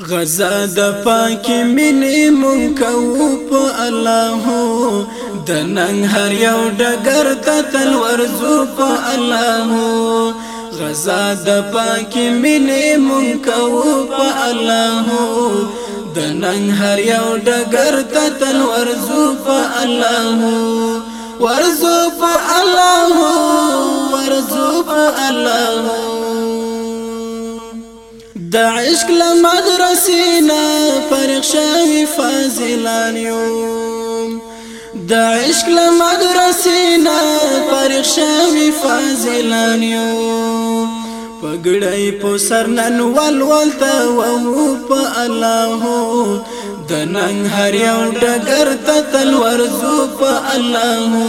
غزا د پاک منې مون کو په الله د نن هر یو ډګر ته تلور زو په الله غزا د پاک منې مون کو په الله د نن هر یو ډګر ته تلور زو په الله ورزو په الله ورزو په الله د عشق له مدرسې نه فرغ شوي فاضلان یو د عشق له مدرسې نه فرغ شوي فاضلان یو پګړی په سر نن ول ول تا او په الله د نن هر یو ډګر ته تلور زو په الله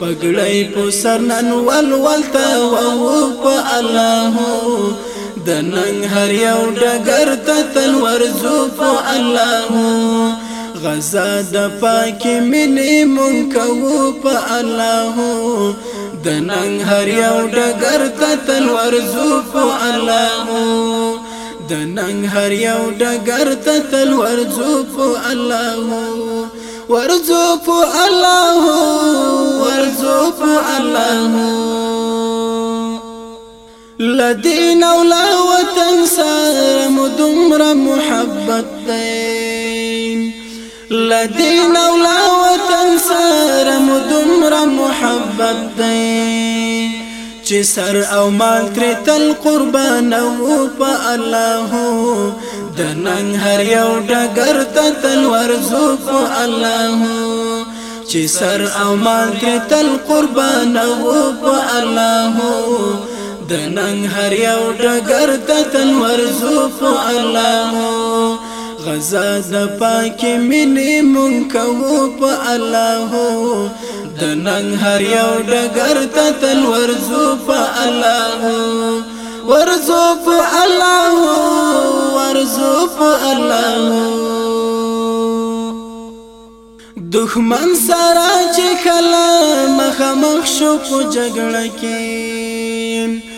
پګړی په سر نن ول ول تا او په الله د نن هر یو ډګر ته تلور زو په الله غزا د پاکي منې مون کو په الله د نن هر یو ډګر ته تلور زو په الله د نن هر یو ډګر ته تلور زو په الله ورزو په الله ورزو په الله لدین اولا وطن سرم دمر محبت دین لدین اولا وطن سرم دمر محبت دین چې سر او مال تر تل قربان او په الله د نن هر یو ډګر ته تل ورزو په الله چې سر او مال تر تل قربان او په الله د نن هر یو ډګر ته تنور زوف الله غزا د پاکي منې مون کوو په الله د نن هر یو ډګر ته تنور زوف الله ورزوف الله ورزوف الله دښمن سره چې کله مخامخ شو په جګړه کې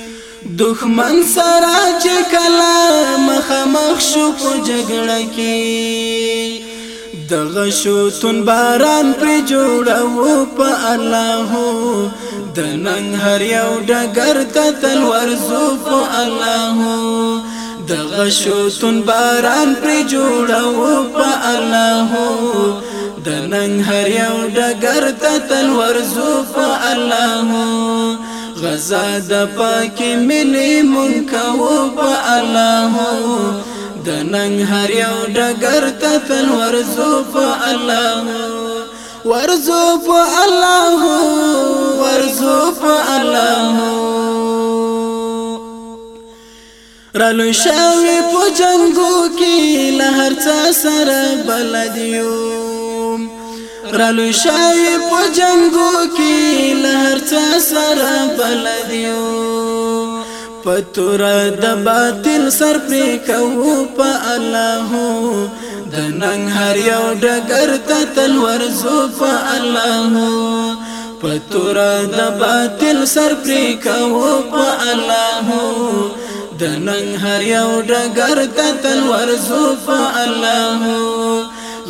دښمن سره چې کله مخامخ شو په جګړه کې دغه شو تون باران پر جوړو په الله د نن هر یو ډګر ته تلور زو په الله دغه شو تون باران پر جوړو په الله د نن هر یو ډګر ته تلور زو په الله غزا د پاکي ملي مونکو په الله د ننګ هر یو ډګر ته تل ورزو په الله ورزو په الله ورزو په الله رالو شاوي په جنگو کې لهر څا سره بلدیو رالو شای په جنگو کې لهر څه سره بلدیو پتور د باطل سر پر کو په الله د نن هر یو ډګر ته تلور زو په الله پتور د باطل سر پر کو په الله د نن هر یو ډګر ته تلور زو په الله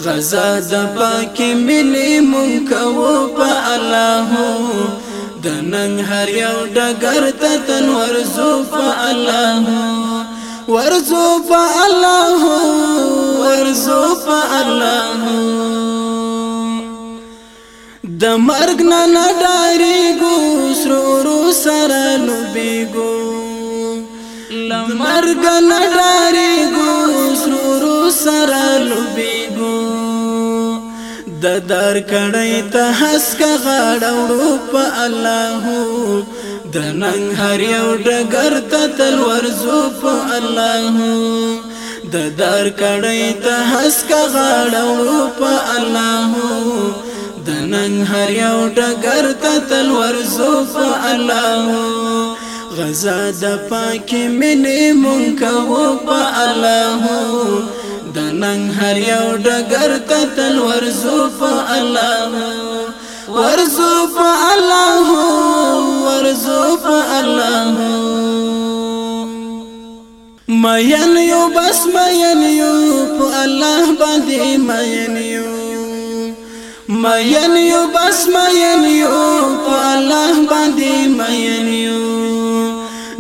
غزا د پاکي ملي مونږ کو په الله د نن هر یو ډګر ته تنور زوف الله ورزو په الله ورزو په الله د مرګ نه نډاري ګو سرورو سره لوبي ګو لمرګ نه ډاري ګو سرورو سره لوبېګو د در کړی ته حسکه غاړه وړو په الله د ننګ هر یو ډګر ته تل ورزو په الله د در کړی ته حسکه غاړه وړو په الله د ننګ هر یو ډګر ته تل ورزو په الله غزا د پاکي منې مونږ کو په الله نن هر یو ډګر ته تل ورزو په الله ورزو په الله ورزو په الله مین یو بس مین یو په الله باندې مین یو مین یو بس مین یو په الله باندې مین یو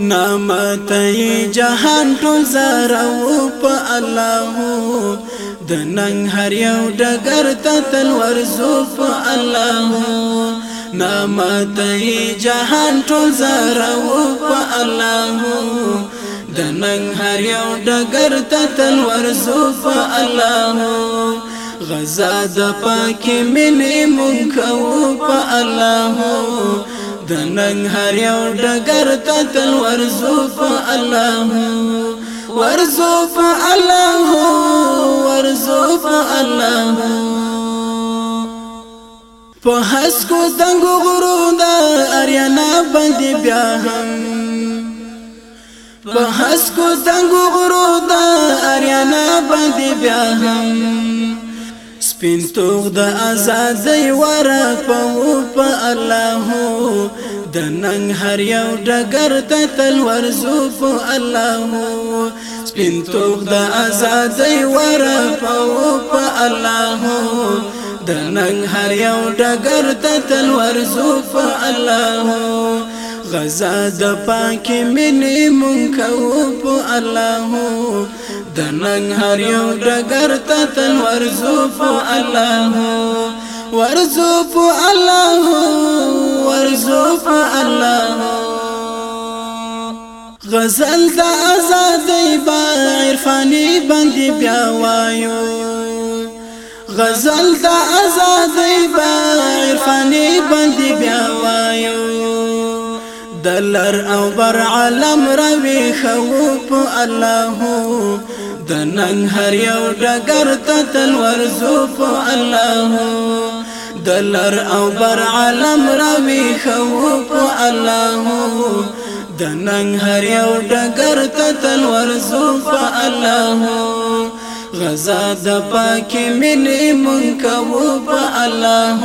نامتای جهان ټول زارو په الله د ننګ هر یو ډګر ته تلور زو په الله نامتای جهان ټول زارو په الله د ننګ هر یو ډګر ته تلور زو په الله غزا د پاک منې مونږ کو په الله د ننګ هر یو ډګر ته تل ورزو په الله ورزو په الله ورزو په الله په هسکو څنګه غرو دا اریانا باندې بیا هم په هسکو څنګه غرو دا اریانا باندې بیا هم پینتوغ د آزادۍ ورک په په الله د نن هر یو ډګر ته تلور زو په الله پینتوغ د آزادۍ ورک په په الله د نن هر یو ډګر ته تلور زو په الله غزا د پاک منې مونږ کو په الله د ننګ هر یو ډګر ته تل ورزو په الله ورزو په الله ورزو په الله غزل د آزادۍ با عرفانی باندې بیا وایو غزل د آزادۍ با عرفانی باندې بیا وایو دلر او بر عالم روي خو په الله د نن هر یو ډګر ته تلور زوف الله دلر او بر عالم راوي خوف الله د نن هر یو ډګر ته تلور زوف الله غزا د پاک من من کوف الله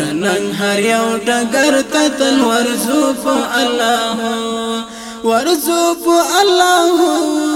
د نن هر یو ډګر ته تلور زوف الله ورزوف الله